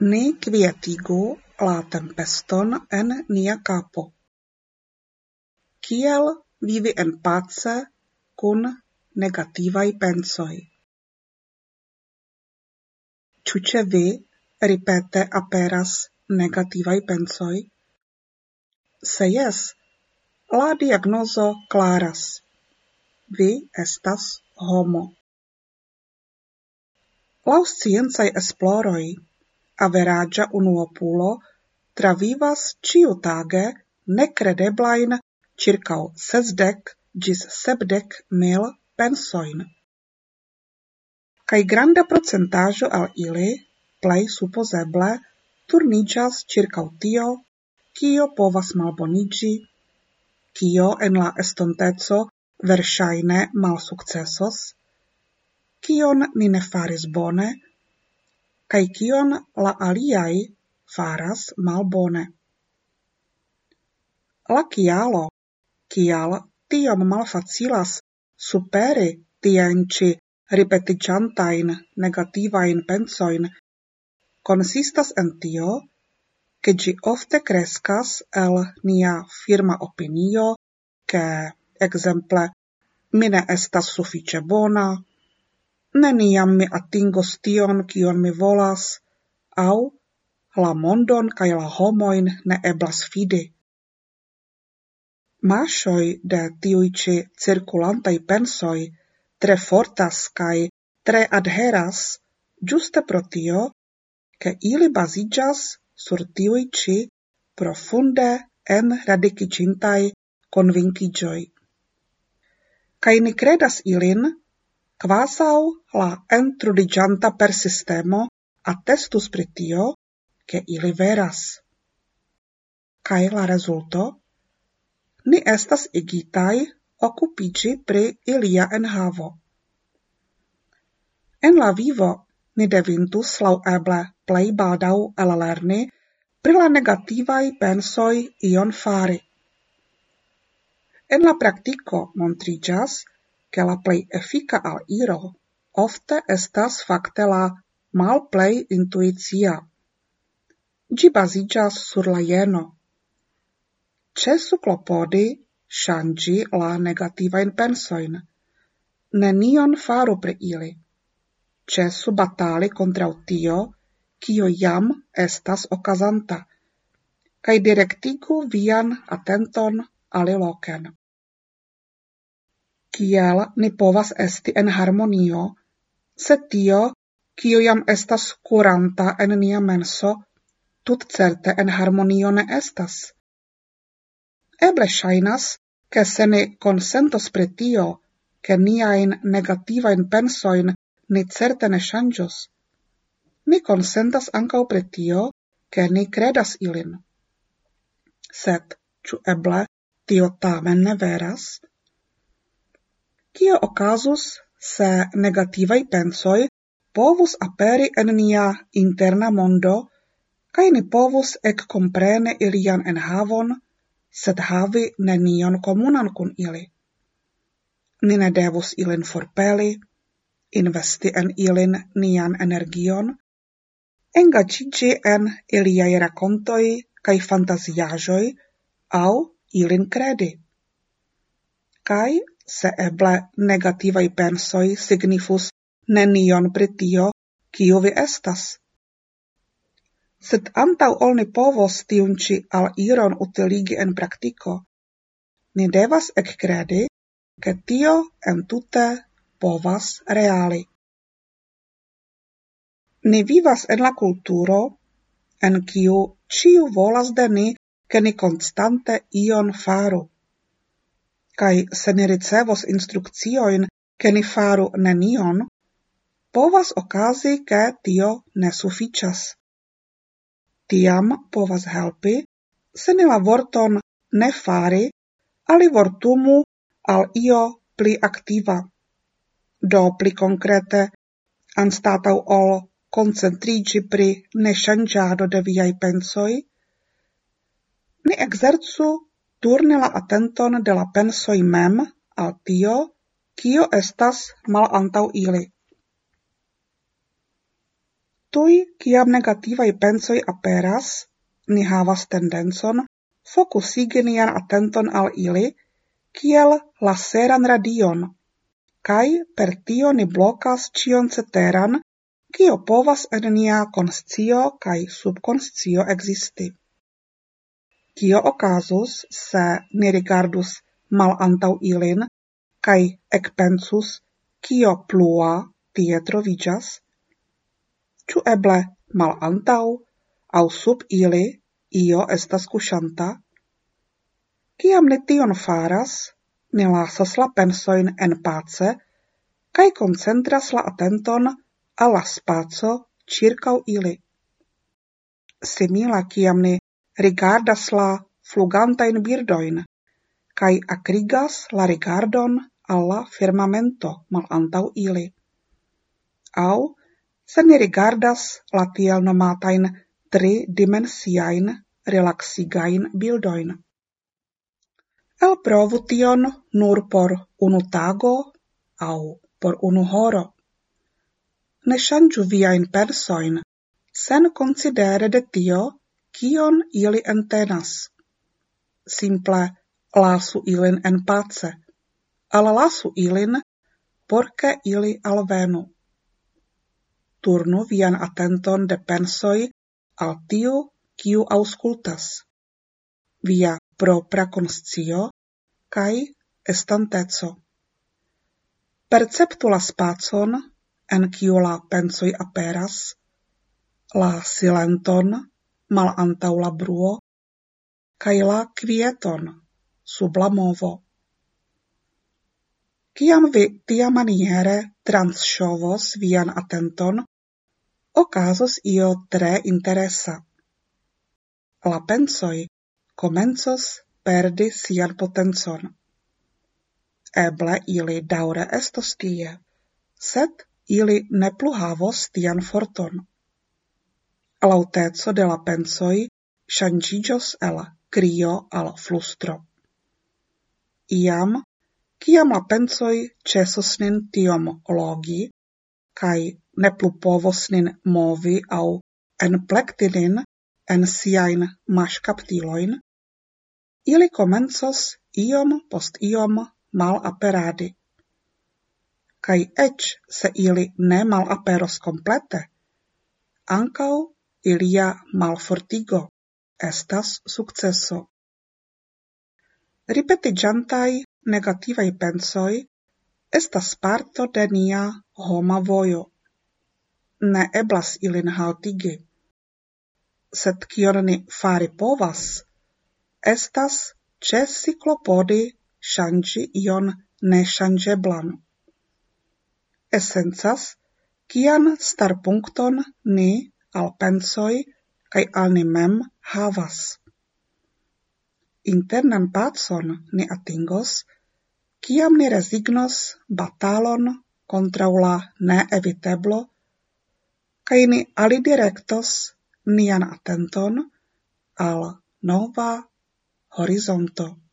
Ni quietigu la tempeston en nia capo. Kiel vivi en pace cun negativai pensoi? Ciuce vi ripete aperas negativai pensoi? Se jes, la diagnozo claras. Vi estas homo. Laus sciencaj esploroi, averagia unuopulo travivas ĉiutage necredeblain circau sesdek gis sebdec mil pensoin. Cai granda procentajo al ili, plei supposeble, turniĝas circau tio, kio povas malboniĝi, kio en la estonteco verŝajne malsukcesos, kion ni ne faris bone, kai kion la aliai faras malbone. La kialo, kial tiom malfacilas superi tienci ripetigiantain negativain pensoin, consistas en tio, che gi ofte crescas el nia firma opinio, che, exemple, mine estas suffice bona, neniam mi atingos tion, kion mi volas, au la mondon kai la homoin ne eblas fidi. Masoi de tiuici circulantai pensoi tre fortas kai tre adheras giuste pro tio, ke ili basigas sur tiuici profunde en radicicintai convincigioi. Cae ni credas ilin quasau la entrudigianta per sistemo attestus pritio, che ili veras. Cae la resulto? Ni estas igitai occupigi pri ilia enhavo. En la vivo ni devintus lau eble plei badau elalerni pri la negativai pensoi ion fari. En la practico montrigas che la plej al iro ofte estas facte la malplej intuicia. Gi basigas sur la jeno. Cesu clopodi shangi la negativajn pensoin. Nenion faru pre ili. Cesu batali contra tio, kio jam estas okazanta, kai direktigu vian atenton aliloken kiel ni povas esti en harmonio, se tio, kio jam estas kuranta en nia menso, tut certe en harmonio ne estas. Eble shainas, che se ne consentos pre tio, che niain negativain pensoin ni certe ne shangios, ni consentas ancau pre tio, che ni credas ilin. Sed, ciu eble, tio tamen ne veras? Kio okazus, se negativaj pensoj povus aperi en nia interna mondo kaj ni povus ekkomprene ilian enhavon, sed havi nenion komunan kun ili? Ni ne devus ilin forpeli, investi en ilin nian energion, engagiĝi en iliaj rakontoj kaj fantaziaĵoj aŭ ilin kredi. Kaj se eble negativai pensoi signifus nenion pritio, kiu vi estas. Sed antau olni povos tiunci al iron utiligi en praktiko, ni devas ekkredi, ke tio entute povas reali. Ni vivas en la kulturo, en kiu ciu volas de ni, ke ni konstante ion faru cae se ni ricevos instruccioin che ni faru nenion, povas ocasi che tio ne sufiĉas. Tiam povas helpi, se ni la vorton ne fari, ali vortumu al io pli activa. Do pli concrete, anstatau ol concentrici pri ne shangiado de viai pensoi, ni exercu turni la atenton de la pensoj mem al tio, kio estas malantaŭ ili. Tuj kiam negativaj pensoj aperas, ni havas tendencon fokusigi nian atenton al ili kiel laseran radion, kaj per tio ni blokas ĉion ceteran, kio povas en nia konscio kaj subkonscio ekzisti. Kio ocasus se ni rigardus malantaŭ ilin cae ec pensus kio plua tie trovigas? Ciu eble malantaŭ au sub ili io estas cusanta? Ciam ni tion faras, ni lasas la pensoin en pace cae concentras la atenton alla la circau ili. Simila ciam ni rigardas la flugantajn birdoin, cae akrigas la rigardon alla firmamento firmamento malantaŭ ili. Au, se ni rigardas la tiel nomatain tri dimensiain relaxigain bildoin. El provu tion nur por unu tago au por unu horo. Ne ŝanĝu viain persoin, sen considere de tio kion ili entenas. Simple lasu ilin en pace, ala lasu ilin porce ili alvenu. Turnu vian attenton de pensoi al tiu kiu auscultas. Via propra conscio kai estantezo. Perceptu la spacon en kiu la pensoi aperas, la silenton mal antau la bruo, kai la quieton sub la movo. Ciam vi tia maniere transshovos vian attenton, ocasos io tre interesa. La pensoi comencos perdi sian potenzon. Eble ili daure estos tie, set ili ne plu havos tian forton. L'alteco de la pensoi shangigios el krio al flustro. Iam, ciam la pensoi cesos nin tiom logi, kai ne plu povos nin movi au enplectinin en siajn maŝkaptilojn, ili comensos iom post iom malaperadi. Kai ec se ili ne malaperos komplete, ancau ilia malfortigo estas sukceso. Ripetigiantai negativai pensoi estas parto de nia homa vojo. Ne eblas ilin haltigi. Sed kion ni fari povas, estas cesi klopodi shangi ion ne shangeblan. Esencas, kian starpunkton ni al pensoi kai al ni mem havas. Internan patson ni atingos, kiam ni resignos batalon contra la neeviteblo kai ni alidirektos nian atenton al nova horizonto.